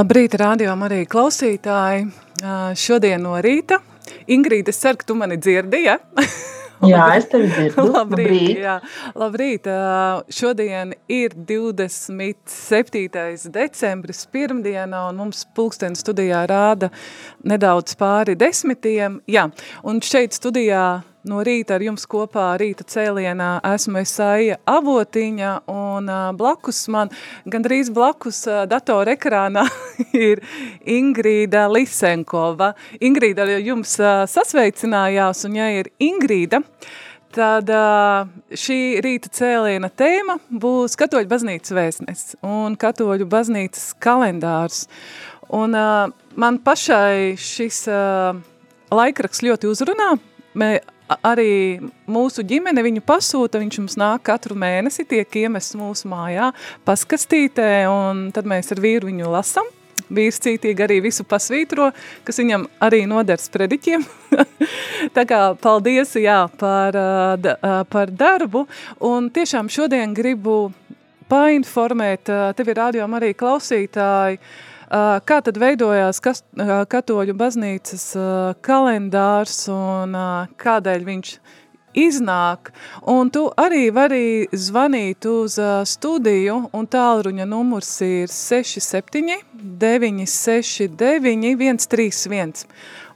Labrīt, rādījām arī klausītāji. Šodien no rīta. Ingrīda, es ceru, ka tu mani dzirdi, ja? Jā, es tevi dzirdu. Labrīt, Labrīt. Jā. Labrīt. Šodien ir 27. decembris pirmdiena, un mums pulksteni studijā rāda nedaudz pāri desmitiem. Jā, un šeit studijā no rīta ar jums kopā rīta cēlienā esmu Esaija Avotiņa un blakus man, gandrīz blakus datora ekrānā ir Ingrīda Lisenkova. Ingrīda jums sasveicinājās un ja ir Ingrīda, tad šī rīta cēliena tēma būs katoļu baznīcas vēstnes un katoļu baznīcas kalendārs. Un man pašai šis laikraksts ļoti uzrunā, Mē, arī mūsu ģimene viņu pasūta, viņš mums nāk katru mēnesi, tiek iemests mūsu mājā paskastītē, un tad mēs ar vīru viņu lasam. Vīrs cītīgi arī visu pasvītro, kas viņam arī nodars prediķiem. Tā kā paldies, jā, par, par darbu, un tiešām šodien gribu painformēt, tevi rādījām arī klausītāji, uh, Kā tad veidojās kas, katoļu baznīcas kalendārs un kādēļ viņš iznāk, un tu arī vari zvanīt uz studiju, un tālruņa numurs ir 67 969 131.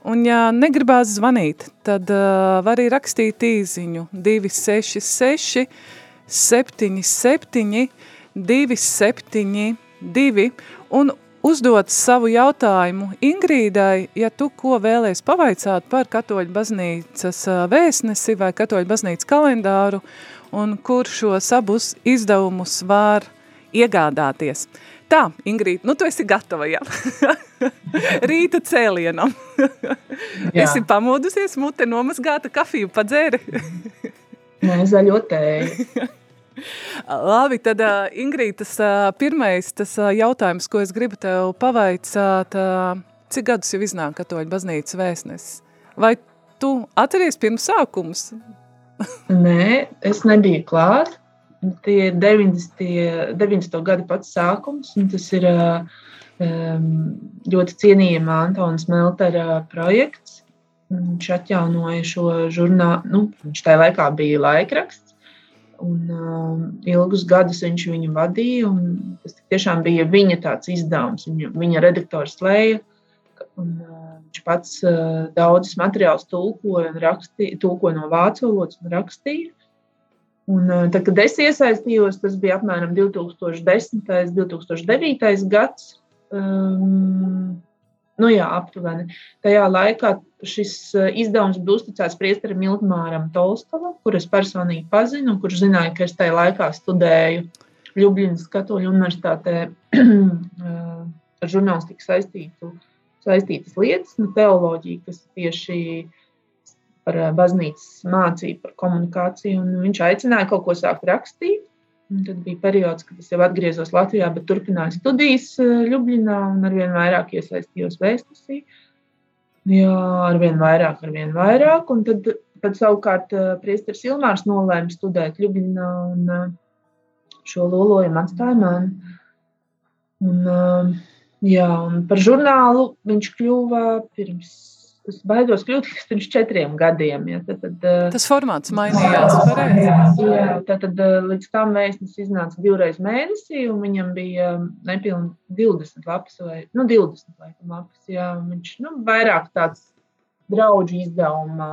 Un ja negribās zvanīt, tad uh, var arī rakstīt īziņu 266 77 272 un uzdot savu jautājumu Ingrīdai, ja tu ko vēlies pavaicāt par katoļu baznīcas vēstnesi vai katoļu baznīcas kalendāru un kur šos abus izdevumus var iegādāties. Tā, Ingrīda, nu tu esi gatava, jā. Rīta cēlienam. esi pamodusies, mute nomazgāta, kafiju padzēri. Nē, zaļo tēju. Labi, tad uh, Ingrīd, tas uh, pirmais tas, uh, jautājums, ko es gribu tev pavaicāt, uh, cik gadus jau iznāk katoļu baznīcas vēstnesis? Vai tu atceries pirms sākums? Nē, es nebiju klāt. Tie ir 90. 90. gada pats sākums, un tas ir um, ļoti cienījama Antona Smeltera projekts. Viņš atjaunoja šo žurnālu, nu, viņš tajā laikā bija laikraksts, Un, uh, ilgus gadus viņš viņu vadīja. Tas tiešām bija viņa izdevums, viņa, viņa redaktors Lēja. Un, uh, viņš pats uh, daudzus materiālus tulkoja, rakstīja, tulkoja no vācu valodas un rakstīja. Un, uh, tad, kad es iesaistījos, tas bija apmēram 2010. un 2009. gads. Um, Nu jā, aptuveni. Tajā laikā šis eh, izdevums bija uzticēts priesterim Miltmāram Tolstovam, kur es personīgi pazinu, kurš zināja, ka es tajā laikā studēju Ljubljanas Katoļu universitātē eh, ar žurnālistiku saistītu, saistītas lietas, nu, teoloģiju, kas tieši par eh, baznīcas mācību, par komunikāciju, un viņš aicināja kaut ko sākt rakstīt. Tad bija periods, kad es jau atgriezos Latvijā, bet turpināju studijas eh, Ljubļinā un arvien vairāk iesaistījos vēsturī. Jā, arvien vairāk, arvien vairāk. Un tad, tad savukārt eh, Priesteris Ilmārs nolēma studēt Ljubļinā un eh, šo lolojumu atstāja man. Un, jā, un par žurnālu viņš kļuva pirms Es baidos kļūt pirms četriem gadiem. Ja, tad, tad, eh, Tas formāts mainījās. Jā, tad, tad eh, līdz tam mēnesis iznāca divreiz mēnesī, un viņam bija um, nepilnīgi 20 lapas, vai nu, 20 laikam, lapas. Jā, viņš nu, vairāk tāds draugu izdevuma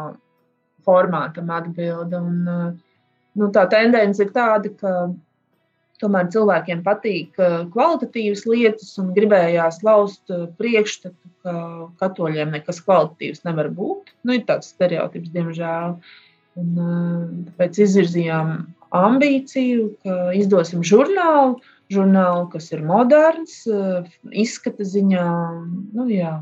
formātam atbilda. Un, eh, nu, tā tendence ir tāda, ka tomēr cilvēkiem patīk kvalitatīvas lietas un gribējās laust priekšstatu, ka katoļiem nekas kvalitatīvs nevar būt. Nu, ir tāds stereotips, diemžēl. Un, tāpēc izvirzījām ambīciju, ka izdosim žurnālu, žurnālu, kas ir moderns, izskata ziņā. Nu, jā,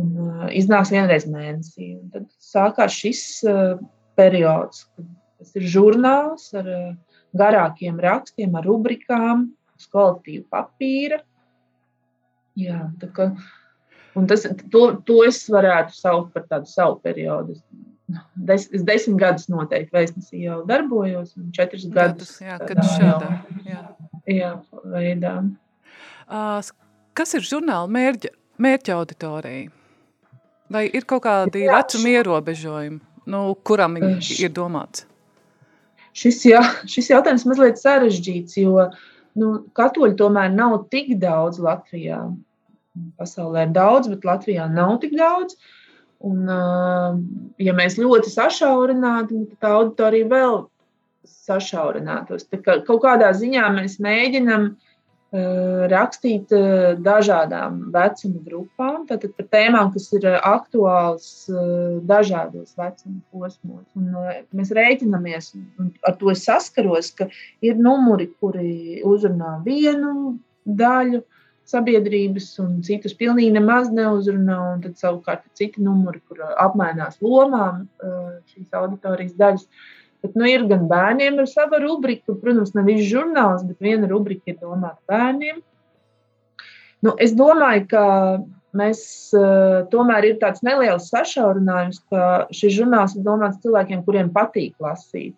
un, iznāks vienreiz mēnesī. Un tad sākās šis periods, kad tas ir žurnāls ar garākiem rakstiem, ar rubrikām, uz kvalitīvu papīra. Jā, ka, tas, to, to es varētu saukt par tādu savu periodu. Des, es desmit gadus noteikti vēstnesī jau darbojos, un četrus gadus jā, kad šādā jā. Jā, veidā. Uh, kas ir žurnāla mērķa, mērķa auditorija? Vai ir kaut kādi vecuma ierobežojumi, nu, kuram ir domāts? Šis, jā, šis jautājums mazliet sarežģīts, jo nu, katoļu tomēr nav tik daudz Latvijā. Pasaulē ir daudz, bet Latvijā nav tik daudz. Uh, Un, ja mēs ļoti sašaurinātu, tad tā auditorija vēl sašaurinātos. Kaut kādā ziņā mēs mēģinam rakstīt dažādām vecuma grupām, tātad par tēmām, kas ir aktuāls dažādos vecuma posmos. Un mēs rēķinamies, un ar to es saskaros, ka ir numuri, kuri uzrunā vienu daļu, sabiedrības, un citus pilnīgi nemaz neuzrunā. Tad savukārt citi numuri, kur uh, apmainās lomām uh, šīs auditorijas daļas. Bet, nu, ir gan bērniem ar savu rubriku, protams, ne viss žurnāls, bet viena rubrika ir domāta bērniem. Nu, es domāju, ka mēs uh, tomēr ir tāds neliels sašaurinājums, ka šis žurnāls ir domāts cilvēkiem, kuriem patīk lasīt.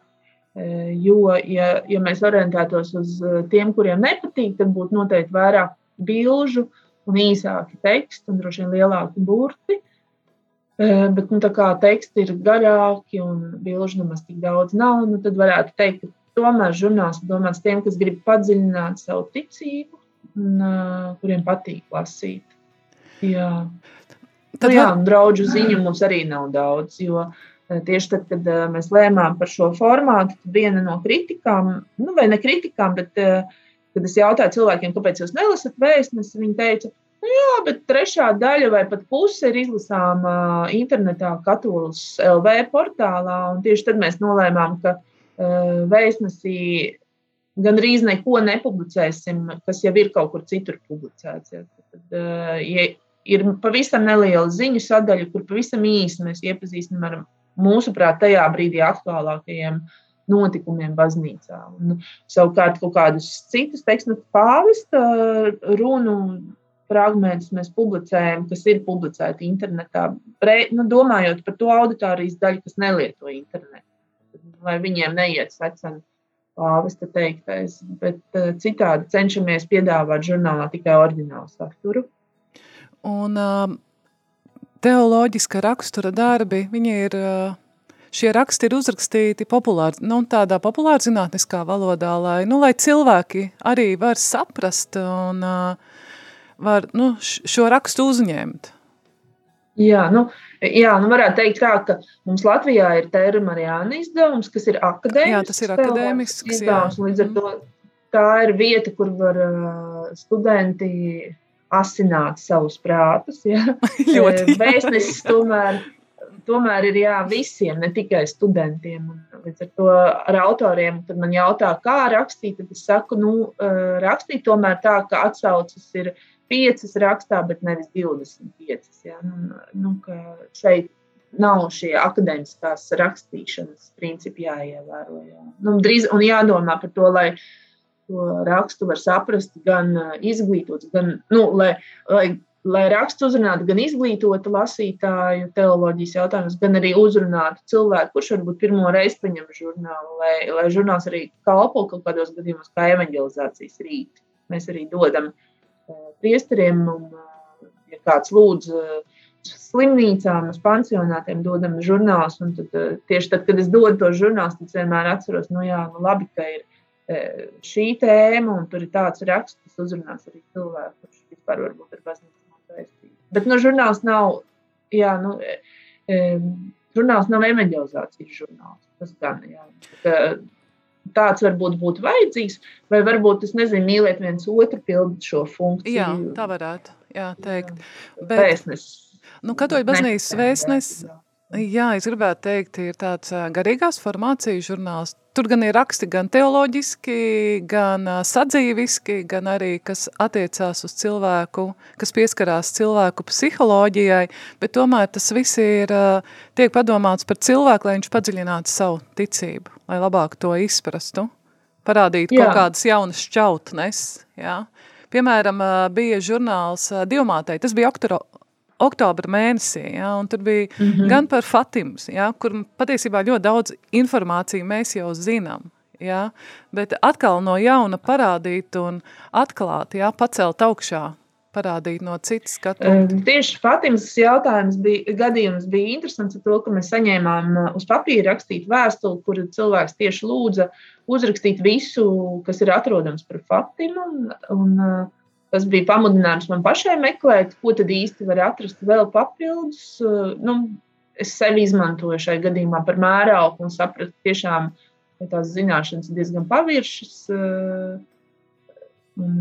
Jo, ja, ja mēs orientētos uz tiem, kuriem nepatīk, tad būtu noteikti vairāk bilžu un īsāki teksti un droši vien lielāki burti. Bet, nu, tā kā teksti ir garāki un bilžu nemaz tik daudz nav, nu, tad varētu teikt, ka tomēr žurnāls ir domāts tiem, kas grib padziļināt savu ticību un uh, kuriem patīk lasīt. Jā. Tad nu, jā, un draugu ziņu mums arī nav daudz, jo tieši tad, kad mēs lēmām par šo formātu, viena no kritikām, nu, vai ne kritikām, bet uh, Kad es jautāju cilvēkiem, kāpēc jūs nelasat vēstnesi, viņi teica, nu jā, bet trešā daļa vai pat puse ir izlasāma internetā, Katolis LV portālā. Tieši tad mēs nolēmām, ka uh, vēstnesī gandrīz neko nepublicēsim, kas jau ir kaut kur citur publicēts. Ja. Tad, uh, ja ir pavisam neliela ziņu sadaļa, kur pavisam īsi mēs iepazīstam ar mūsuprāt tajā brīdī aktuālākajiem uh, notikumiem baznīcā. Un, savukārt, kaut kādus citus tekstus, nu, pāvesta runu fragmentus mēs publicējam, kas ir publicēti internetā, pre, nu, domājot par to auditorijas daļu, kas nelieto internetu. Lai viņiem neiet seceni pāvesta teiktais, bet uh, citādi cenšamies piedāvāt žurnālā tikai oriģinālu saturu. Un uh, teoloģiska rakstura darbi, viņi ir uh, šie raksti ir uzrakstīti populāri, nu, tādā populāra zinātniskā valodā, lai, nu, lai cilvēki arī var saprast un uh, var nu, šo rakstu uzņemt. Jā, nu, jā, nu varētu teikt tā, ka mums Latvijā ir Tēra Marijāna izdevums, kas ir akadēmisks. Jā, tas ir akadēmisks. Izdevums, līdz ar to tā ir vieta, kur var studenti asināt savus prātus. Ja. Ļoti. Vēstnesis tomēr tomēr ir jā, visiem, ne tikai studentiem. Līdz ar to ar autoriem, kad man jautā, kā rakstīt, tad es saku, nu, rakstīt tomēr tā, ka atsaucas ir piecas rakstā, bet nevis 25. Jā. Nu, nu, šeit nav šie akadēmiskās rakstīšanas principi jāievēro. Jā. Nu, drīz, un jādomā par to, lai to rakstu var saprast gan izglītots, gan, nu, lai, lai lai raksts uzrunātu gan izglītotu lasītāju teoloģijas jautājumus, gan arī uzrunātu cilvēku, kurš varbūt pirmo reizi paņem žurnālu, lai, lai žurnāls arī kalpo kaut kādos gadījumos kā evanģelizācijas rīti. Mēs arī dodam uh, priesteriem, un, uh, ja kāds lūdz uh, slimnīcām, uz pansionātiem dodam žurnālus, tad, uh, tieši tad, kad es dodu to žurnālus, tad vienmēr atceros, nu jā, nu labi, ka ir uh, šī tēma, un tur ir tāds raksts, kas uzrunās arī cilvēku, kurš vispār varbūt ir baznīca saistība. Bet nu, žurnāls nav, jā, nu, e, žurnāls nav evanģelizācijas žurnāls. Tas gan, jā. Bet, tāds varbūt būtu vajadzīgs, vai varbūt, es nezinu, mīlēt viens otru, pildīt šo funkciju. Jā, tā varētu jā, teikt. Bet, Vēstnes. Nu, katoļu baznīcas vēstnes, Jā, es gribētu teikt, ir tāds garīgās formācijas žurnāls. Tur gan ir raksti gan teoloģiski, gan sadzīviski, gan arī, kas attiecās uz cilvēku, kas pieskarās cilvēku psiholoģijai, bet tomēr tas viss ir, tiek padomāts par cilvēku, lai viņš padziļinātu savu ticību, lai labāk to izprastu, parādītu jā. kaut kādas jaunas šķautnes, jā. Piemēram, bija žurnāls Divmātei, tas bija oktoro, oktobra mēnesī, ja, un tur bija mm -hmm. gan par Fatimas, ja, kur patiesībā ļoti daudz informāciju mēs jau zinām, ja, bet atkal no jauna parādīt un atklāt, ja, pacelt augšā, parādīt no citas skatu. Tieši Fatimas jautājums bija, gadījums bija interesants ar to, ka mēs saņēmām uz papīra rakstīt vēstuli, kur cilvēks tieši lūdza uzrakstīt visu, kas ir atrodams par Fatimu, un, un uh, Tas bija pamudinājums man pašai meklēt, ko tad īsti var atrast vēl papildus. Nu, es sevi izmantoju šai gadījumā par mērauku un sapratu, tiešām, ka tās zināšanas ir diezgan paviršas. Un,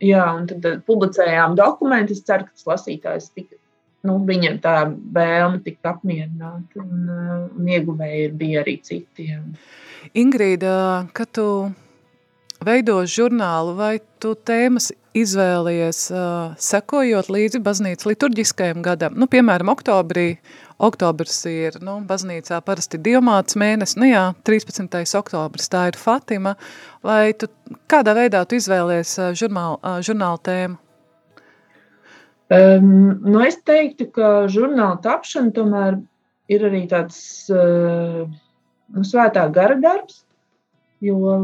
jā, un tad publicējām dokumentu. Es ceru, ka tas lasītājs tika, nu, viņam tā vēlme tika apmierināta. Un, un ieguvēji bija arī citiem. Ingrīda, kad tu veido žurnālu, vai tu tēmas izvēlies uh, sekojot līdzi baznīcas liturģiskajam gadam? Nu, piemēram, oktobrī, oktobrs ir, nu, baznīcā parasti diomāts mēnesis, nu jā, 13. oktobrs, tā ir Fatima, vai tu kādā veidā tu izvēlies uh, žurnālu, uh, žurnālu tēmu? Um, nu es teiktu, ka žurnāla tapšana tomēr ir arī tāds uh, svētā gara darbs, jo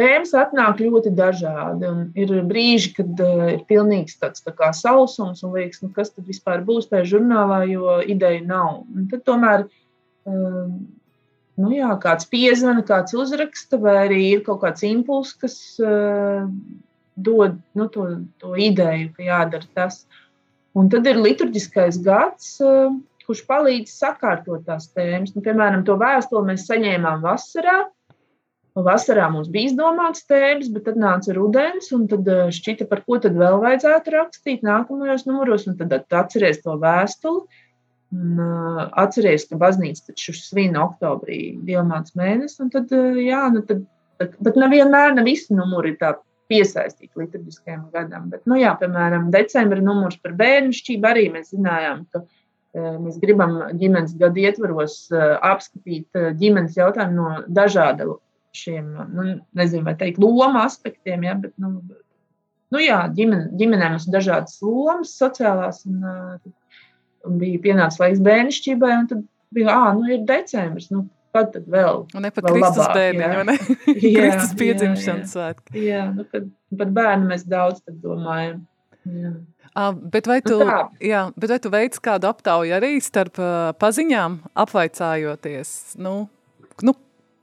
Tēmas atnāk ļoti dažādi. Ir brīži, kad uh, ir pilnīgs tāds tā sausums un liekas, nu, kas tad vispār būs tajā žurnālā, jo ideja nav. Un tad tomēr uh, nu, jā, kāds piezvana, kāds uzraksta, vai arī ir kaut kāds impulss, kas uh, dod nu, to, to ideju, ka jādara tas. Un tad ir liturģiskais gads, uh, kurš palīdz sakārtot tās tēmas. Nu, piemēram, to vēstuli mēs saņēmām vasarā. Vasarā mums bija izdomāts tēmas, bet tad nāca rudens, un tad eh, šķita, par ko tad vēl vajadzētu rakstīt nākamajos numuros, un tad atceries to vēstuli. Un, uh, atceries, ka baznīca taču svin oktobrī diamāts mēnesi, un tad, uh, jā, nu tad, tad, bet nevienmēr ne visi numuri tā piesaistīti liturģiskajam gadam. Bet, nu jā, piemēram, decembra numurs par bērnišķību arī mēs zinājām, ka uh, mēs gribam ģimenes gadu ietvaros uh, apskatīt uh, ģimenes jautājumu no dažāda šiem, nu, nezinu, vai teikt, lomu aspektiem, ja, bet, nu, nu jā, ģimen, ģimenēm ir dažādas lomas sociālās, un, un bija pienācis laiks bērnišķībai, un tad bija, ā, nu, ir decembris, nu, kad tad vēl? Un ne pat Kristus bērniņu, vai ne? jā, Kristus piedzimšanas svētki. Jā, nu, kad par bērnu mēs daudz tad domājam. Jā. Uh, bet, vai tu, nu jā, bet vai tu veic kādu aptauju arī starp uh, paziņām, apvaicājoties? Nu, nu,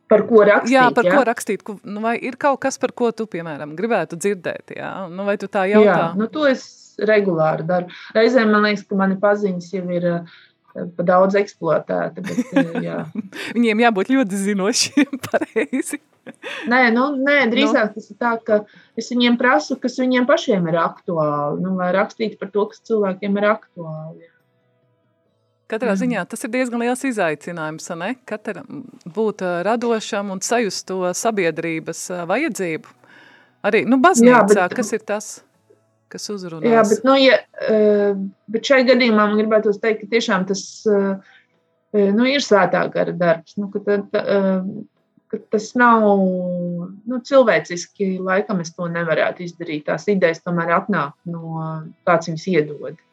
Par ko rakstīt? Jā, par jā? ko rakstīt. Nu, vai ir kaut kas, par ko tu, piemēram, gribētu dzirdēt? Jā? Nu, vai tu tā jautā? Jā, nu, to es regulāri daru. Reizēm man liekas, ka mani paziņas jau ir uh, pa daudz eksploatēta. Bet, uh, Viņiem jābūt ļoti zinošiem pareizi. Nē, nu, nē drīzāk no. tas ir tā, ka es viņiem prasu, kas viņiem pašiem ir aktuāli. Nu, vai rakstīt par to, kas cilvēkiem ir aktuāli. Jā. Katrā mm. ziņā tas ir diezgan liels izaicinājums, ne? Katram būt radošam un sajust to sabiedrības vajadzību. Arī, nu, baznīcā, jā, bet, kas ir tas, kas uzrunās? Jā, bet, nu, ja, bet šai gadījumā man gribētu teikt, ka tiešām tas, nu, ir svētā gara darbs, nu, ka, tā, ka tas nav, nu, cilvēciski, laikam es to nevarētu izdarīt. Tās idejas tomēr atnāk no kāds viņas iedod.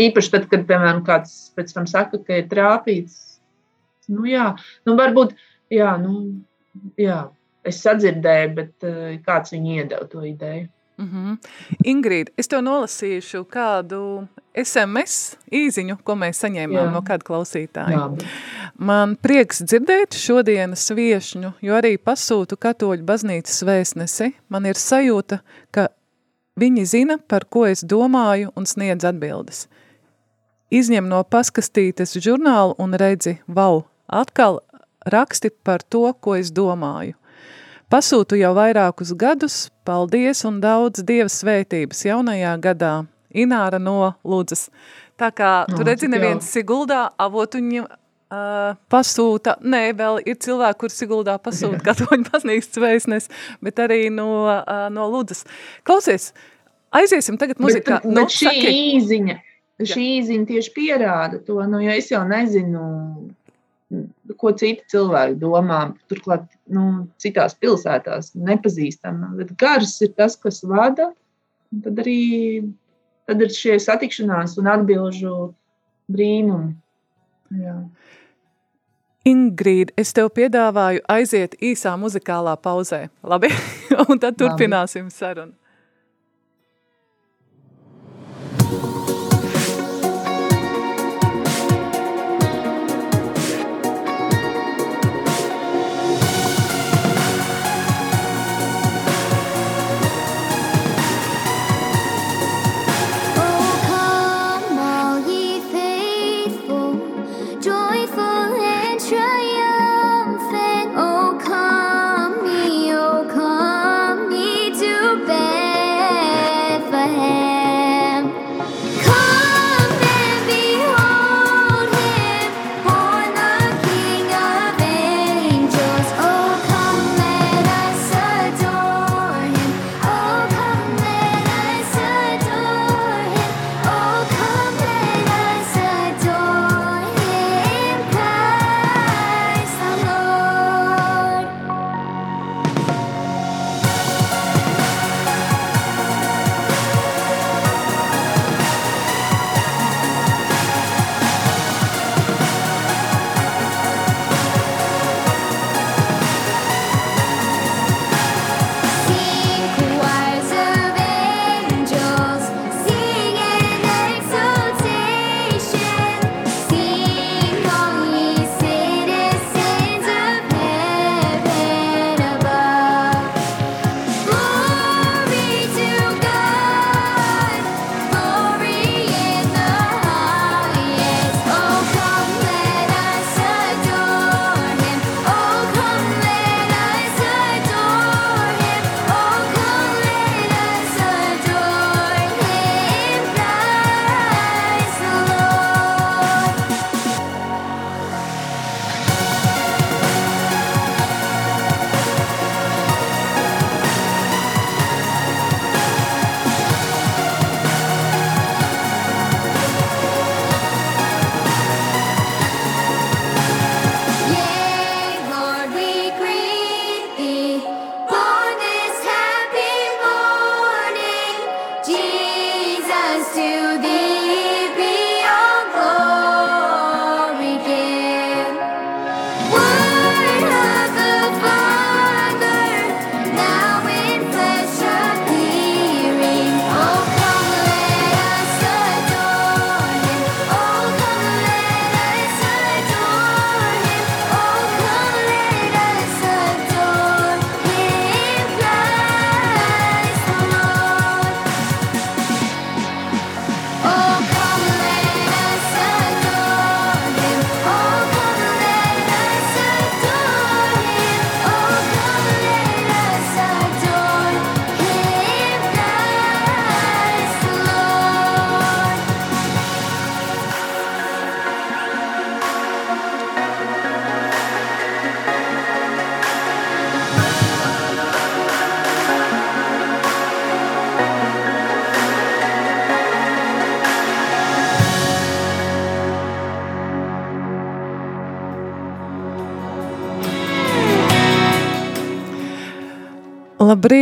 Īpaši tad, kad, piemēram, kāds pēc tam saka, ka ir trāpīts. Nu, jā, nu, varbūt, jā, nu, jā, es sadzirdēju, bet uh, kāds viņu iedeva to ideju. Mm -hmm. Ingrīda, es tev nolasīšu kādu SMS īziņu, ko mēs saņēmām Jā. no kāda klausītāja. Jā. Man prieks dzirdēt šodienas viešņu, jo arī pasūtu katoļu baznīcas vēstnesi. Man ir sajūta, ka viņi zina, par ko es domāju un sniedz atbildes. Izņem no paskastītes žurnālu un redzi, vau, atkal raksti par to, ko es domāju. Pasūtu jau vairākus gadus, paldies un daudz Dieva svētības jaunajā gadā. Ināra no Lūdzes. Tā kā No, tu redzi neviens jauki. Siguldā avotuņi uh, pasūta, nē, vēl ir cilvēki, kur Siguldā pasūta katoļu baznīcas vēstnes, bet arī no, uh, no Lūdzes. Klausies, aiziesim tagad muzikā. Bet, bet šī īziņa, šī īziņa tieši pierāda to, nu, jo es jau nezinu, ko citi cilvēki domā. Turklāt, nu, citās pilsētās nepazīstama. Bet gars ir tas, kas vada. Tad arī tad ir šie satikšanās un atbilžu brīnumi. Jā. Ingrīd, es tev piedāvāju aiziet īsā muzikālā pauzē, labi? un tad turpināsim sarunu.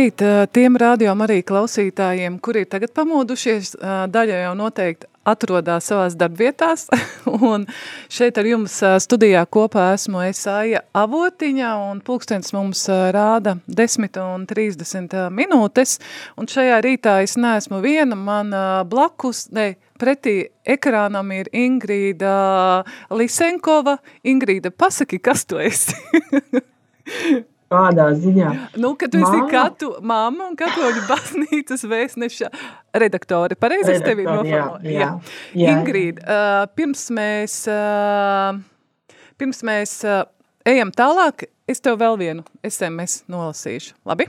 Labrīt, tiem rādījām arī klausītājiem, kuri ir tagad pamodušies, daļa jau noteikti atrodas savās darbvietās, un šeit ar jums studijā kopā esmu Esāja Avotiņa, un pulkstens mums rāda 10 un 30 minūtes, un šajā rītā es neesmu viena, man blakus, ne, pretī ekrānam ir Ingrīda Lisenkova. Ingrīda, pasaki, kas tu esi? Kādā ziņā? Nu, ka tu esi Mamma? katu, mamma un katoļu baznīcas vēstneša redaktore. Pareizi es tevi Redaktore, jā, noformulēju? jā, jā, Ingrīd, uh, pirms mēs... Uh, pirms mēs uh, ejam tālāk, es tev vēl vienu SMS nolasīšu. Labi?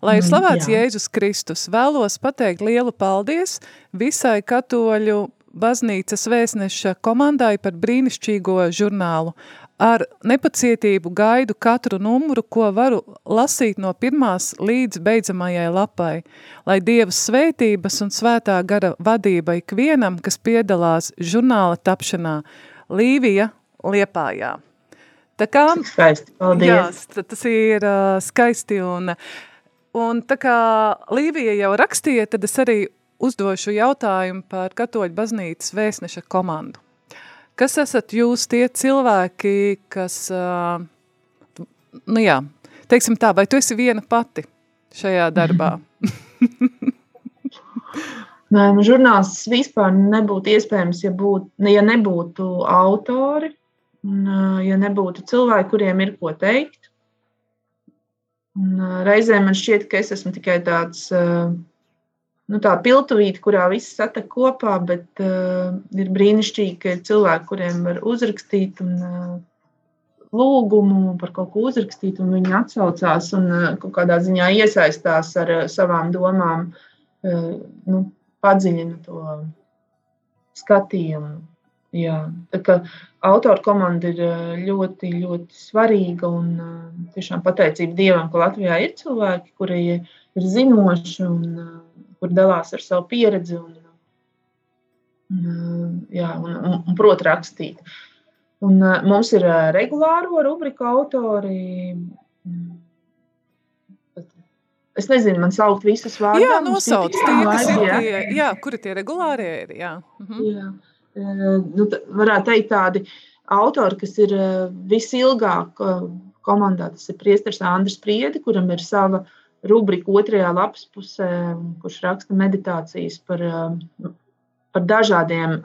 Lai ir Mm, slavēts jā. Jēzus Kristus, vēlos pateikt lielu paldies visai katoļu baznīcas vēstneša komandai par brīnišķīgo žurnālu. Ar nepacietību gaidu katru numuru, ko varu lasīt no pirmās līdz beidzamajai lapai. Lai Dievas svētības un svētā gara vadība ikvienam, kas piedalās žurnāla tapšanā, Līvija Liepājā. Tā kā skaisti. Paldies. Jā, tas ir uh, skaisti. Un, un tā kā Līvija jau rakstīja, tad es arī uzdošu jautājumu par katoļu baznīcas vēstneša komandu. Kas esat jūs tie cilvēki, kas, uh, nu jā, teiksim tā, vai tu esi viena pati šajā darbā? Nē, nu, žurnāls vispār nebūtu iespējams, ja, būt, ja nebūtu autori, un, ja nebūtu cilvēki, kuriem ir ko teikt. Un, reizēm man šķiet, ka es esmu tikai tāds ā, nu, tā piltuvīte, kurā viss satek kopā, bet uh, ir brīnišķīgi, ka ir cilvēki, kuriem var uzrakstīt un uh, lūgumu par kaut ko uzrakstīt, un viņi atsaucās un uh, kaut kādā ziņā iesaistās ar uh, savām domām, uh, nu, padziļina to skatījumu. Jā, tā kā autora komanda ir ļoti, ļoti svarīga un tiešām pateicība Dievam, ka Latvijā ir cilvēki, kuri ir zinoši un uh, kur dalās ar savu pieredzi un, uh, jā, un, un, un prot rakstīt. Un, uh, mums ir uh, regulāro rubriku autori. Mm. Es nezinu, man saukt visus vārdus. jā, nosauc tie, kas ir tie, jā, kuri tie regulārie ir, jā. Mhm. Jā. Eh, Nu, varētu teikt, tādi autori, kas ir eh, visilgāk eh, komandā, tas ir Priesteris Andris Priedi, kuram ir sava rubrika otrajā lapas pusē, kurš raksta meditācijas par, eh, par dažādiem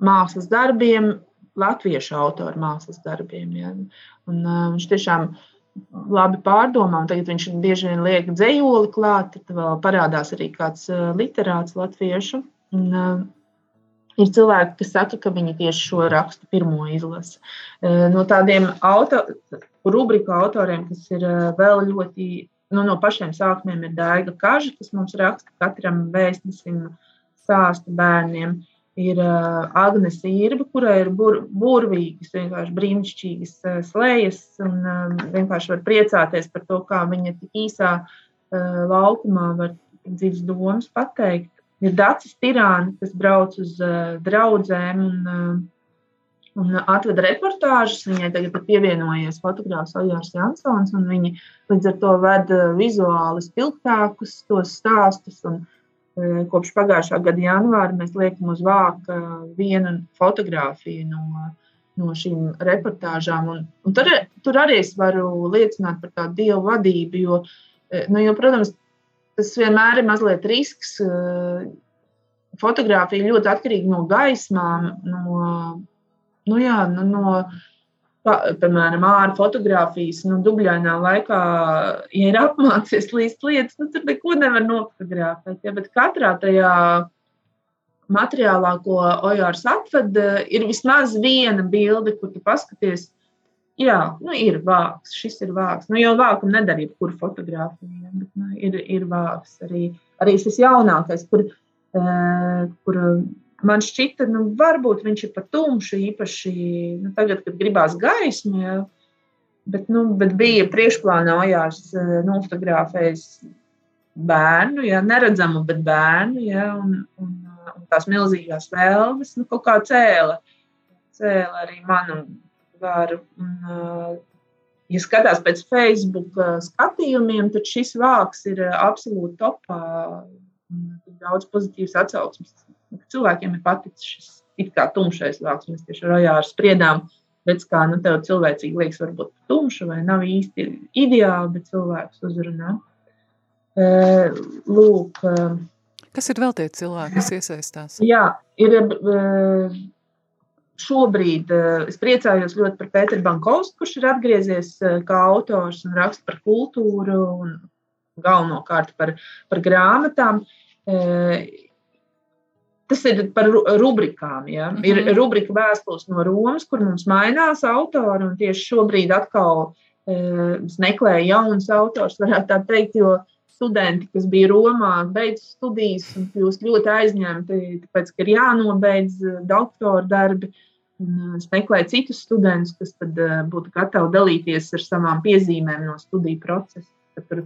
mākslas darbiem, latviešu autoru mākslas darbiem. Ja. Un, uh, viņš tiešām labi pārdomā, un tagad viņš bieži vien liek dzējoli klāt, tad vēl parādās arī kāds uh, literāts latviešu. Un, uh, Ir cilvēki, kas saka, ka viņi tieši šo rakstu pirmo izlasa. No tādiem auto, rubriku autoriem, kas ir vēl ļoti, nu, no pašiem sākumiem, ir Daiga Kaža, kas mums raksta katram vēstnesim stāstu bērniem. Ir uh, Agnēs Irba, kurai ir bur, burvīgas, vienkārši brīnišķīgas uh, slējas, un um, vienkārši var priecāties par to, kā viņa tik īsā uh, laukumā var dziļas domas pateikt. Ir Dācis Tirāni, kas brauc uz uh, draugiem un, uh, un atveda reportāžas. Viņai tagad ir pievienojies fotogrāfs Ojārs Jansons, un viņi līdz ar to veda vizuāli spilgtākus tos stāstus. Un, uh, Kopš pagājušā gada janvāra mēs liekam uz vāka vienu fotografiju no, no šīm reportāžām. Un, un tur, tur arī es varu liecināt par tādu dievu vadību, jo, eh, nu, jo protams, tas vienmēr ir mazliet risks. eh, Fotogrāfija ļoti atkarīga no gaismām, no, nu jā, nu, no pa, piemēram, ārā fotografijas. Nu, dubļainā laikā, ja ir apmācies līdz lietas, nu, tur neko nevar nofotografēt. Ja, bet katrā tajā materiālā, ko Ojārs atved, ir vismaz viena bilde, kur tu paskaties. Jā, nu, ir vāks, šis ir vāks. Nu, jau vākam nedarīja, kur fotografija, bet nu, ir, ir vāks. Arī, arī šis jaunākais, kur, uh, kur man šķita, nu, varbūt viņš ir pat tumšs, īpaši nu, tagad, kad gribās gaismu. Ja, bet, nu, bet bija priekšplānā ojās nofotografējis bērnu, ja, neredzamu, bet bērnu. Ja, un, un, un tās milzīgās vēlmes nu, kaut kā cēla, cēla arī manu varu. Un, uh, ja skatās pēc Facebook uh, skatījumiem, tad šis vārks ir absolūti topā. Daudz pozitīvas atsauksmes. Cilvēkiem ir paticis šis it kā tumšais vārks. Mēs tieši ar Rojāru spriedām, redz, kā nu, tev cilvēcīgi liekas, varbūt tumša vai nav īsti ideāli, bet cilvēks uzrunā. Uh, Lūk, uh, Kas ir vēl tie cilvēki, kas iesaistās? Jā, ir uh, šobrīd es priecājos ļoti par Pēteru Bankovstu, kurš ir atgriezies kā autors un raksta par kultūru un galvenokārt par, par grāmatām. Tas ir par ru- rubrikām. Ja? Mm -hmm. Ir rubrika vēstules no Romas, kur mums mainās autori, un tieši šobrīd atkal uh, meklēju jaunus autors, varētu tā teikt, jo studenti, kas bija Romā, beidz studijas un kļūst ļoti aizņemti, tāpēc, ka ir jānobeidz eh, doktora darbi. Un, eh, es meklēju citus studentus, kas tad, būtu gatavi dalīties ar savām piezīmēm no studiju procesa. Tad Tur,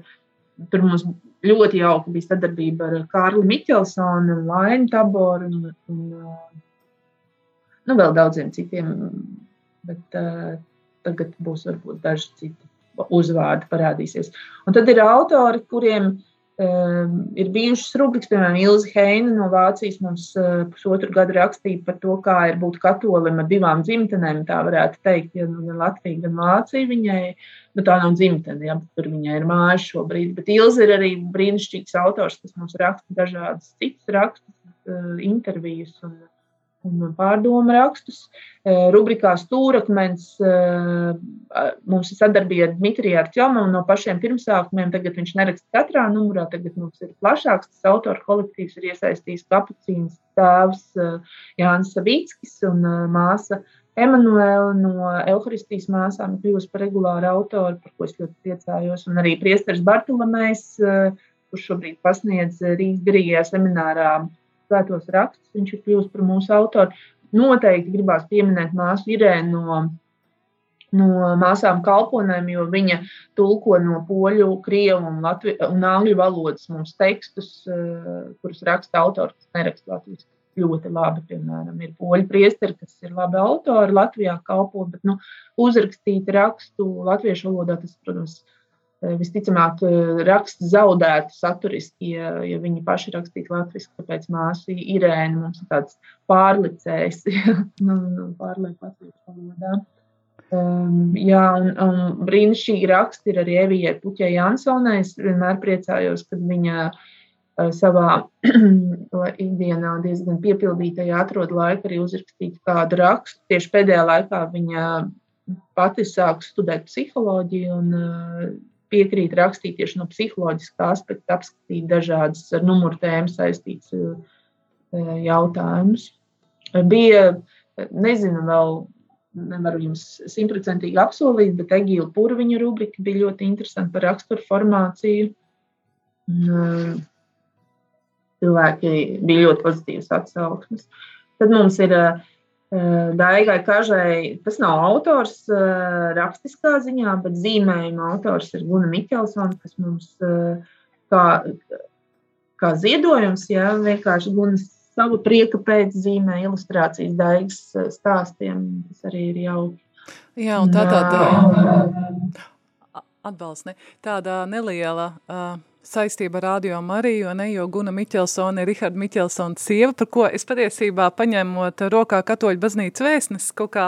tur mums ļoti jauka bija sadarbība ar Kārli Mikelsonu, Lainu Taboru un, un uh, nu, vēl daudziem citiem. Bet, uh, tagad būs varbūt daži citi uzvārdi parādīsies. Un tad ir autori, kuriem um, ir bijušas rubrikas, piemēram, Ilza Heina no Vācijas mums uh, pusotru gadu rakstīja par to, kā ir būt katolim ar divām dzimtenēm. Tā varētu teikt, ja nu, gan Latvija, gan Vācija viņai, nu tā nav dzimtene, ja, tur viņai ir māja šobrīd. Bet Ilza ir arī brīnišķīgs autors, kas mums raksta dažādas citas rakstus, uh, intervijas un, un pārdomu rakstus. Uh, Rubrikā Stūrakmens uh, mums ir sadarbība ar Dmitriju Artjomu no pašiem pirmsākumiem. Tagad viņš neraksta katrā numurā, tagad mums ir plašāks tas autoru kolektīvs, ir iesaistījis kapucīns tēvs uh, Jānis Savīckis un māsa Emanuēla no Euharistijas māsām kļuvusi par regulāru autoru, par ko es ļoti priecājos. Un arī priesteris Bartolomējs, uh, kurš šobrīd pasniedz Rīgas garīgajā seminārā svētos rakstus, viņš ir kļuvis par mūsu autoru. Noteikti gribās pieminēt māsu Irēnu no, no māsām kalponēm, jo viņa tulko no poļu, krievu un, latvi, un angļu valodas mums tekstus, eh, kurus raksta autori, kas neraksta latviešu. Ļoti labi, piemēram, ir poļu priesteri, kas ir labi autori, Latvijā kalpo, bet nu, uzrakstīt rakstu latviešu valodā, tas, protams, eh, visticamāk, eh, raksts zaudētu saturiski, ja, ja viņi paši rakstītu latviešu. Tāpēc māsa Irēna mums ir tāds pārlicējs, nu, nu, pārlieku latviešu valodā. Um, jā, un, un brīnišķīgi raksti ir arī Evijai Puķai Jansonai. Es vienmēr priecājos, kad viņa uh, savā ikdienā diezgan piepildītajā atrod laiku arī uzrakstīt kādu rakstu. Tieši pēdējā laikā viņa pati sāk studēt psiholoģiju un uh, piekrīt rakstīt tieši no psiholoģiskā aspekta, apskatīt dažādas ar numuru tēmu saistītas uh, jautājumus. Bija, nezinu, vēl nevaru jums simtprocentīgi apsolīt, bet Egīla Pūraņa rubrika bija ļoti interesanta par raksturu formāciju. Un, Cilvēki bija ļoti pozitīvas atsauksmes. Tad mums ir uh, Daigai Kažai, tas nav autors rakstiskā ziņā, bet zīmējuma autors ir Guna Mikelsona, kas mums kā, kā ziedojums, ja, vienkārši Gunas savu prieka pēc zīmē ilustrācijas daigas stāstiem. Tas arī ir jauki. Jā, un tā tāda atbalsts, ne? Tāda neliela uh, saistība ar Radio Mariju, ne, jo Guna Miķelsona ir Riharda Miķelsona sieva, par ko es patiesībā paņemot rokā katoļu baznīcas vēstnes kaut kā,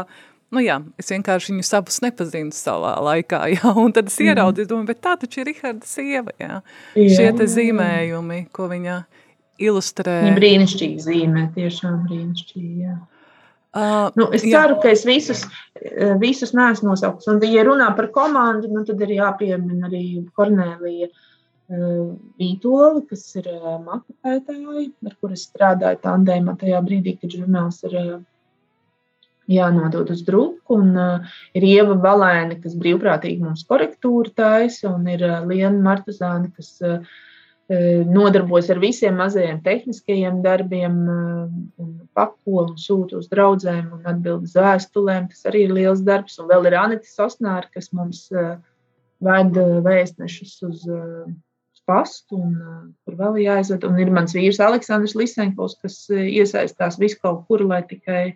nu jā, es vienkārši viņu savus nepazinu savā laikā, jā, un tad es ieraudu, es domāju, bet tā taču ir Riharda sieva, jā. jā. Šie te zīmējumi, ko viņa ilustrē. Viņa brīnišķīgi zīmē, tiešām brīnišķīgi, jā. Uh, Nu, es jā. ceru, ka es visus, visus neesmu nosaucis. Un, ja runā par komandu, nu, tad ir jāpiemina arī Kornelija uh, Vītola, kas ir uh, makapētāji, ar kuru strādāju tandēmā tajā brīdī, kad žurnāls ir uh, jānodod uz druku. Un, uh, ir Ieva Valēna, kas brīvprātīgi mums korektūru taisa, un ir uh, Liena Martuzāne, kas uh, nodarbojas ar visiem mazajiem tehniskajiem darbiem, un pako un sūta uz draugiem un atbild uz vēstulēm. Tas arī ir liels darbs. Un vēl ir Anita Sosnāra, kas mums veda vēstnešus uz, uz pastu, un kur vēl jāizved. Un ir mans vīrs Aleksandrs Lisenkovs, kas iesaistās visu kaut kur, lai tikai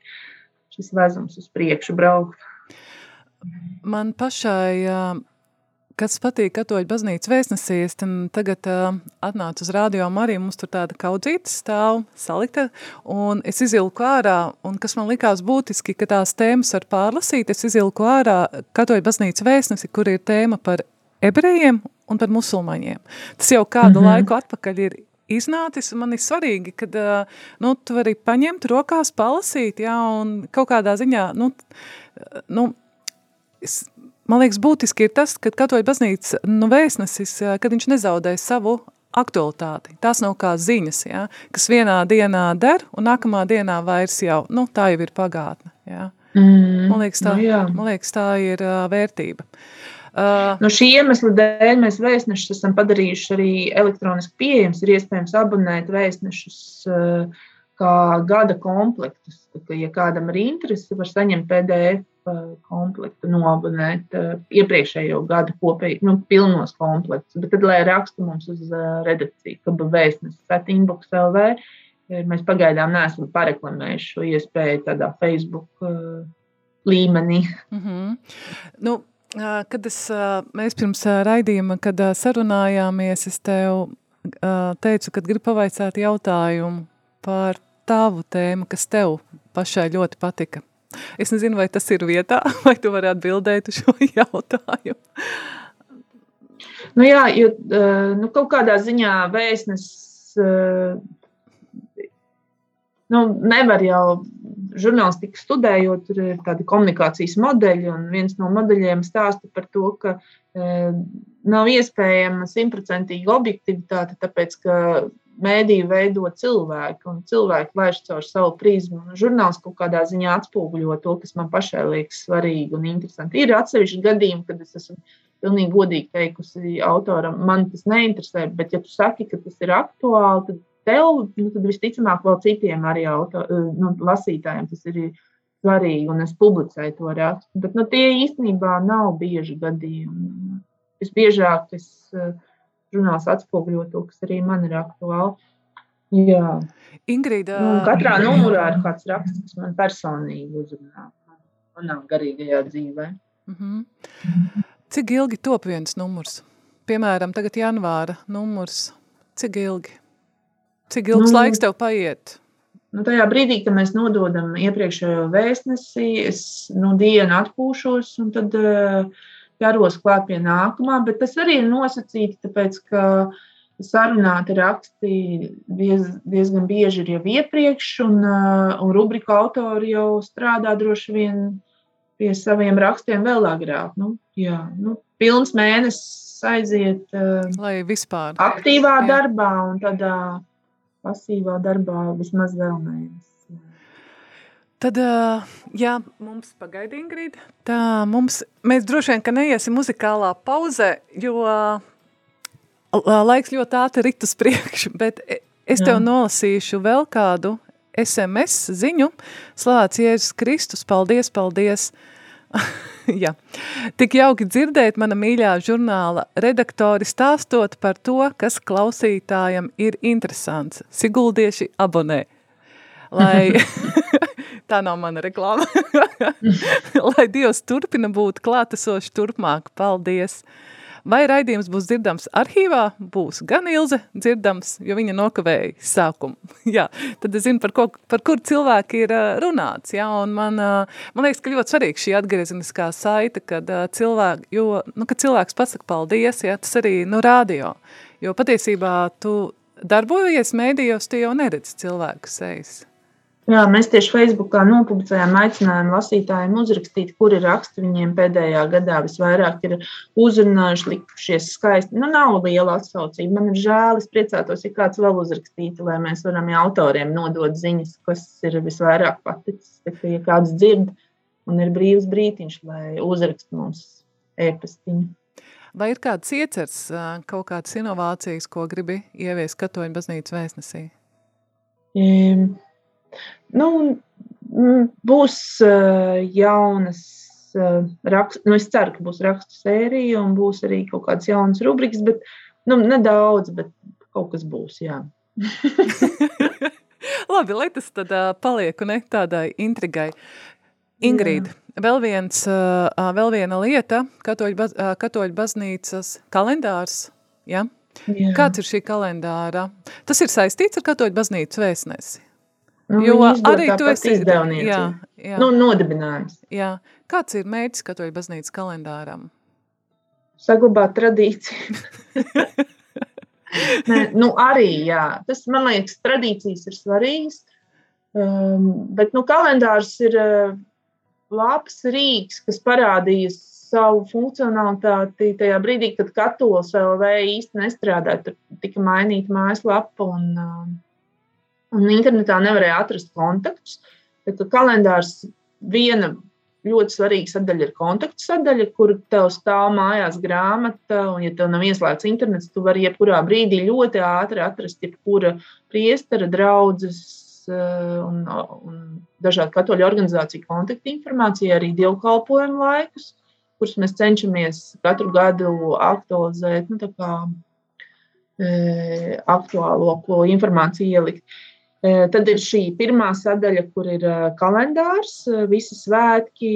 šis vezums uz priekšu brauktu. Man pašai kas patīk katoļu baznīcas vēstnesīs, tad tagad atnāca uz rādio Mariju, mums tur tāda kaudzīta stāv, salikta, un es izilku ārā, un kas man likās būtiski, ka tās tēmas var pārlasīt, es izilku ārā katoļu baznīcas vēstnesi, kur ir tēma par ebrejiem un par musulmaņiem. Tas jau kādu mm -hmm. laiku atpakaļ ir iznācis, un man ir svarīgi, ka nu, tu vari paņemt rokās, palasīt, jā, un kaut kādā ziņā, nu, nu es, man liekas, būtiski ir tas, ka katoļa baznīca nu, vēstnesis, kad viņš nezaudē savu aktualitāti. Tās nav kā ziņas, ja, kas vienā dienā der, un nākamā dienā vairs jau, nu, tā jau ir pagātne. Ja. Mm, Man liekas, tā, nu jā. man liekas, tā ir uh, vērtība. Uh, No šī iemesla dēļ mēs vēstnešus esam padarījuši arī elektroniski pieejams. Ir iespējams abonēt vēstnešus eh, kā gada komplektus. Kā, Ja kādam ir interese, var saņemt PDF eh, komplektu, noabonēt eh, iepriekšējo gadu kopīgi, nu, pilnos komplektus. Bet tad, lai raksta mums uz eh, redakciju, ka vēstnesis at inbox LV, mēs pagaidām neesam pareklamējuši šo iespēju tādā Facebook eh, līmenī. Mm -hmm. nu, kad es, mēs pirms raidījuma, kad sarunājāmies, es tev teicu, ka gribu pavaicāt jautājumu par tavu tēmu, kas tev pašai ļoti patika. Es nezinu, vai tas ir vietā, vai tu vari atbildēt uz šo jautājumu. Nu, jā, jo nu, kaut kādā ziņā vēstnesis eh, nu, nevar jau žurnālistiku studējot, tur ir tādi komunikācijas modeļi, un viens no modeļiem stāsta par to, ka e, nav iespējama simtprocentīga objektivitāte, tāpēc ka mēdīju veido cilvēki, un cilvēki vairs caur savu prizmu. Žurnāls kaut kādā ziņā atspoguļo to, kas man pašai liekas svarīgi un interesanti. Ir atsevišķi gadījumi, kad es esmu pilnīgi godīgi teikusi autoram, man tas neinteresē, bet ja tu saki, ka tas ir aktuāli, tad tev, nu, tad visticamāk vēl citiem arī auto, nu, lasītājiem tas ir svarīgi, un es publicēju to rakstu. Bet nu, tie īstenībā nav bieži gadījumi. Visbiežāk es uh, žurnāls atspoguļo to, kas arī man ir aktuāli. Jā. Ingrīda, Nu, katrā numurā ir kāds raksts, kas man personīgi uzrunā. Manā garīgajā dzīvē. Mm -hmm. Cik ilgi top viens numurs? Piemēram, tagad janvāra numurs. Cik ilgi? Cik ilgs Nu, laiks tev paiet? Nu, tajā brīdī, kad mēs nododam iepriekšējo vēstnesi, es nu, dienu atpūšos un tad uh, ķeros klāt pie nākamā. Bet tas arī ir nosacīti, tāpēc ka sarunāti raksti diez, diezgan bieži ir jau iepriekš, un, uh, un rubrika autori jau strādā droši vien pie saviem rakstiem vēl agrāk. Nu, jā, nu, pilns mēnesis aiziet uh, aktīvā Jā. darbā un tādā pasīvā darbā vismaz vēl mēnesis. Tad, jā, mums pagaida Ingrīda. Tā mums, mēs droši vien, ka neiesim muzikālā pauzē, jo laiks ļoti ātri rit uz priekšu, bet e- es tev Jā. nolasīšu vēl kādu SMS ziņu. Slāts Jēzus Kristus, paldies, paldies. Jā. Tik jauki dzirdēt mana mīļā žurnāla redaktori stāstot par to, kas klausītājam ir interesants. Siguldieši abonē. Lai tā nav mana reklāma. Lai Dievs turpina būt klātesoši turpmāk. Paldies! Vai raidījums būs dzirdams arhīvā? Būs gan Ilze dzirdams, jo viņa nokavēja sākumu. jā, tad es zinu, par, ko, par kur cilvēki ir runāts. Jā, un man, man liekas, ka ļoti svarīgi šī atgriezeniskā saita, kad, cilvēki, jo, nu, kad cilvēks pasaka paldies, jā, tas arī nu, rādio. Jo patiesībā tu darbojies mēdījos, tu jau neredzi cilvēku sejas. Jā, mēs tieši Facebookā nopublicējām aicinājumu lasītājiem uzrakstīt, kuri raksti viņiem pēdējā gadā visvairāk ir uzrunājuši, likušies skaisti. Nu, nav liela atsaucība. Man ir žēl, es priecātos, ja kāds vēl uzrakstītu, lai mēs varam jau autoriem nodot ziņas, kas ir visvairāk paticis. Kā, ja kāds dzird un ir brīvs brītiņš, lai uzrakst mums e-pastiņu. Vai ir kāds iecers, kaut kādas inovācijas, ko gribi ieviest katoļu baznīcas vēstnesī? Um, nu, būs uh, jaunas uh, rakstu, nu, es ceru, ka būs rakstu sērija un būs arī kaut kādas jaunas rubrikas, bet nu, nedaudz, bet kaut kas būs, jā. Labi, lai tas tad uh, paliek un tādai intrigai. Ingrīda, vēl, viens, uh, vēl viena lieta, katoļu, baz, uh, katoļu baznīcas kalendārs, ja? jā. Kāds ir šī kalendāra? Tas ir saistīts ar katoļu baznīcas vēstnesi. Nu, Jo arī tu esi... izdevniecību. Jā, jā, Nu, nodibinājums. jā. Kāds ir mērķis katoļu baznīcas kalendāram? Saglabāt tradīciju. Nē, nu, arī, jā. Tas, man liekas, tradīcijas ir svarīgas. Um, bet nu, kalendārs ir uh, labs rīks, kas parādījis savu funkcionalitāti tajā brīdī, kad katolis vēl īsti nestrādāja. Tur tika mainīta mājaslapa un, um, un internetā nevarēja atrast kontaktus. Kalendārs viena ļoti svarīga sadaļa ir kontaktu sadaļa, kur tev stāv mājās grāmata, un, ja tev nav ieslēgts internets, tu vari jebkurā brīdī ļoti ātri atrast jebkura priestera, draudzes eh, un, un dažādu katoļu organizāciju kontaktu informāciju, arī dievkalpojumu laikus, kurus mēs cenšamies katru gadu aktualizēt, nu, kā e, aktuālo informāciju ielikt. Tad ir šī pirmā sadaļa, kur ir kalendārs, visi svētki,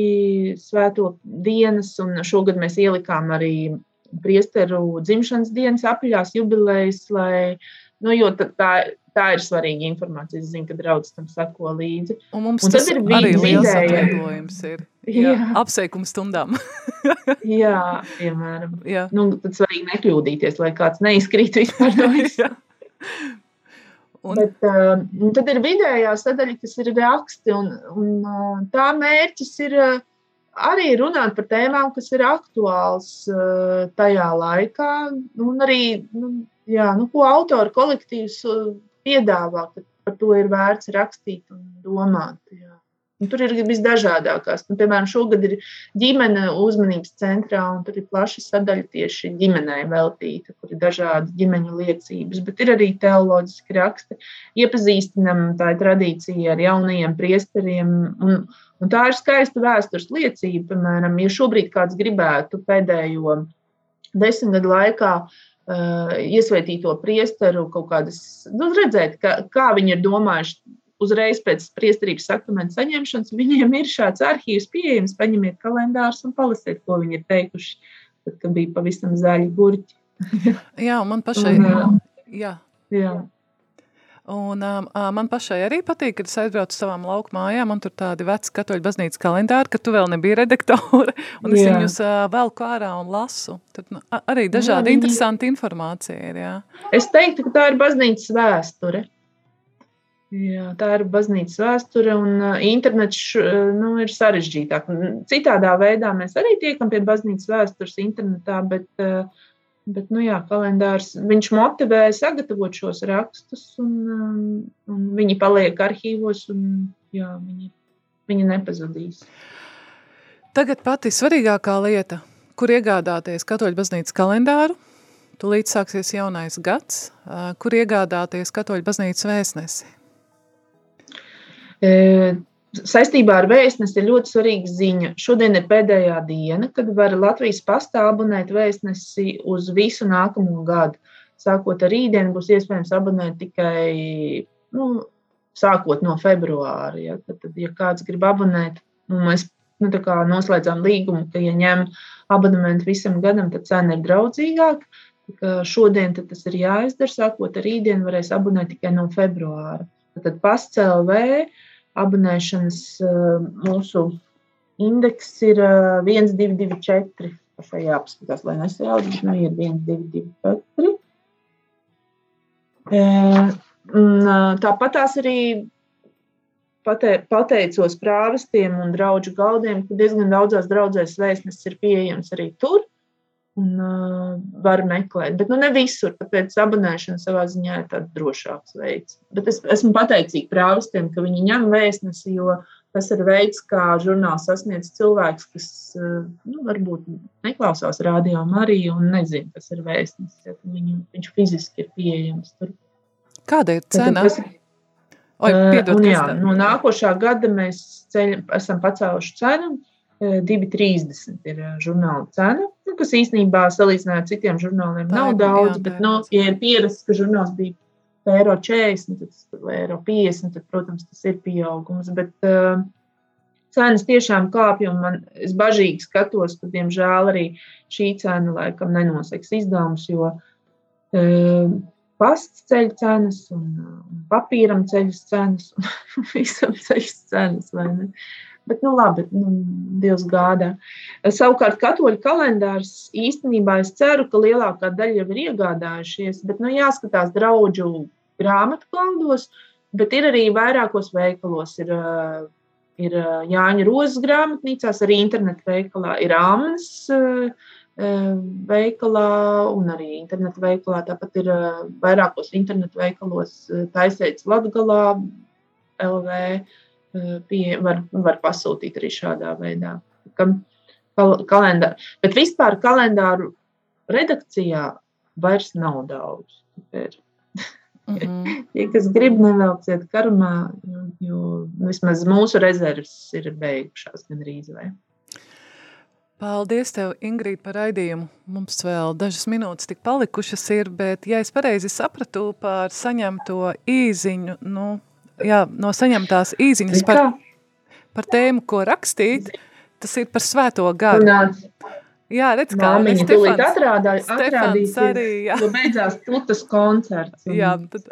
svēto dienas, un šogad mēs ielikām arī priesteru dzimšanas dienas apaļās jubilejas, lai, nu, jo tā, tā ir svarīga informācija. Es zinu, ka draugs tam sako līdzi. Un mums un tas ir arī liels atvieglojums ir. Jā, jā. apsveikums stundām. jā, piemēram. Jā. Nu, tad svarīgi nekļūdīties, lai kāds neizkrīt vispār no visā. Un... Bet, uh, tad ir vidējā sadaļa, kas ir raksti, un, un uh, tā mērķis ir uh, arī runāt par tēmām, kas ir aktuāls uh, tajā laikā, un arī, nu, jā, nu, ko autoru kolektīvs uh, piedāvā, ka par to ir vērts rakstīt un domāt. Jā. Un tur ir visdažādākās. Nu, piemēram, šogad ir ģimene uzmanības centrā, un tur ir plaša sadaļa tieši ģimenei veltīta, kur ir dažādi ģimeņu liecības, bet ir arī teoloģiski raksti. Iepazīstinam tā tradīcija ar jaunajiem priesteriem. Un, un tā ir skaista vēstures liecība. Piemēram, ja šobrīd kāds gribētu pēdējo desmit gadu laikā uh, iesvētīto priesteru kaut kādas, nu, redzēt, ka, kā viņi ir domājuši uzreiz pēc priesterības sakramenta saņemšanas viņiem ir šāds arhīvs pieejams. Paņemiet kalendārus un palasiet, ko viņi ir teikuši, tad, kad bija pavisam zaļi gurķi. jā, man pašai. Un, jā. jā. Un, um, man pašai arī patīk, kad es aizbraucu uz savām lauku mājām, man tur tādi veci katoļu baznīcas kalendāri, ka tu vēl nebija redaktore, un es jā. viņus uh, velku ārā un lasu. Tad nu, arī dažādi jā, viņi... interesanti informācija ir, jā. Es teiktu, ka tā ir baznīcas vēsture. Jā, tā ir baznīcas vēsture, un internets nu, ir sarežģītāk. Citādā veidā mēs arī tiekam pie baznīcas vēstures internetā, bet, bet nu, jā, kalendārs viņš motivē sagatavot šos rakstus, un, un viņi paliek arhīvos, un jā, viņi, viņi nepazudīs. Tagad pati svarīgākā lieta, kur iegādāties katoļu baznīcas kalendāru, Tūlīt sāksies jaunais gads, kur iegādāties katoļu baznīcas vēstnesi. Saistībā ar vēstnesi ir ļoti svarīga ziņa. Šodien ir pēdējā diena, kad var Latvijas pastā abonēt vēstnesi uz visu nākamo gadu. Sākot ar rītdienu, būs iespējams abonēt tikai nu, sākot no februāra. Ja, tad, tad, ja kāds grib abonēt, nu, mēs nu, noslēdzām līgumu, ka, ja ņem abonementu visam gadam, tad cena ir draudzīgāka. Šodien tas ir jāizdara. Sākot ar rītdienu, varēs abonēt tikai no februāra. Tad pasts LV abonēšanas eh, mūsu indeks ir 1224. Eh, Pašai jāpaskatās, lai nesajauc, bet nu ir 1224. Eh, tāpat tās arī pateicos prāvestiem un draugu galdiem, ka diezgan daudzās draudzēs vēstnesis ir pieejams arī tur un uh, var meklēt. Bet nu, ne visur, tāpēc abonēšana savā ziņā ir tāds drošāks veids. Bet es esmu pateicīga prāvestiem, ka viņi ņem vēstnesi, jo tas ir veids, kā žurnāls sasniedz cilvēks, kas uh, nu, varbūt neklausās radio Mariju un nezina, kas ir vēstnesis. Ja viņu, viņš fiziski ir pieejams tur. Kāda ir cena? Tas, Oi, piedod, uh, jā, no nākošā gada mēs ceļam, esam pacēluši cenu. 2,30 ir žurnāla cena, nu, kas īstenībā salīdzinājumā ar citiem žurnāliem tā, nav daudz, jā, bet, nu, ja ir pierasts, ka žurnāls bija eiro 40, tad eiro 50, tad, protams, tas ir pieaugums. Bet uh, cenas tiešām kāpj, un man, es bažīgi skatos, ka, diemžēl, arī šī cena laikam nenoseks izdevumus, jo uh, pasts ceļ cenas, un, un papīram ceļas cenas, un visam ceļas cenas, vai ne? Uh, Bet, nu, labi, nu, Dievs gādā. Savukārt, katoļu kalendārs īstenībā es ceru, ka lielākā daļa jau ir iegādājušies, bet, nu, jāskatās draudžu grāmatu klaudos, bet ir arī vairākos veikalos. Ir, ir ā, Jāņa Rozes grāmatnīcās, arī internetu veikalā, ir Āmenes ā, ā, veikalā un arī internetu veikalā. Tāpat ir vairākos internetu veikalos ā, taisēts Latgalā, LV, pie, var, var pasūtīt arī šādā veidā. Kam, kal, kalendāru. Bet vispār kalendāru redakcijā vairs nav daudz. Mm -hmm. Ja kas grib, nevelciet karmā, jo, jo vismaz mūsu rezerves ir beigušās gandrīz vai. Paldies tev, Ingrīd, par raidījumu. Mums vēl dažas minūtes tik palikušas ir, bet, ja es pareizi sapratu par saņemto īziņu, nu, jā, no saņemtās īziņas par, par tēmu, ko rakstīt, tas ir par svēto gadu. Runāts. Jā, redz, kā Māmiņa tūlīt atrādā, atrādīsies, arī, jā. jo beidzās tutas koncerts. un Jā, tad-.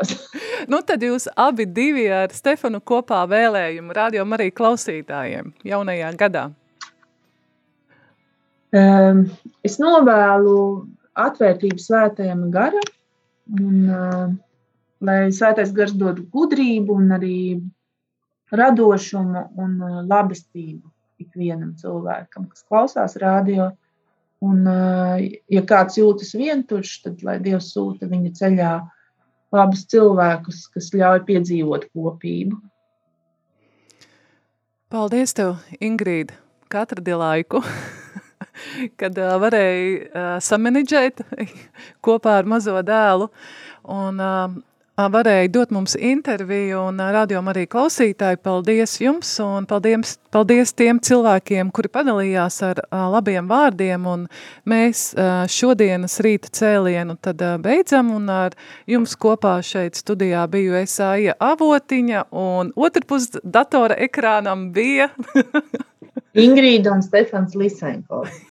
Nu, tad jūs abi divi ar Stefanu kopā vēlējumu rādījām arī klausītājiem jaunajā gadā. Um, es novēlu atvērtību svētajam garam, un, uh, lai svētais gars dod gudrību, un arī radošumu un uh, labestību ikvienam cilvēkam, kas klausās radio. Un, uh, ja kāds jūtas vientuļš, tad lai Dievs sūta viņa ceļā labus cilvēkus, kas ļauj piedzīvot kopību. Paldies tev, Ingrīda, ka atradi laiku, kad uh, varēji uh, samanedžēt kopā ar mazo dēlu un uh, varēja dot mums interviju un rādījām arī klausītāji. Paldies jums un paldies, paldies tiem cilvēkiem, kuri padalījās ar labiem vārdiem un mēs šodienas rīta cēlienu tad beidzam un ar jums kopā šeit studijā biju es Aija Avotiņa un otrpus datora ekrānam bija Ingrīda un Stefans Lisenko.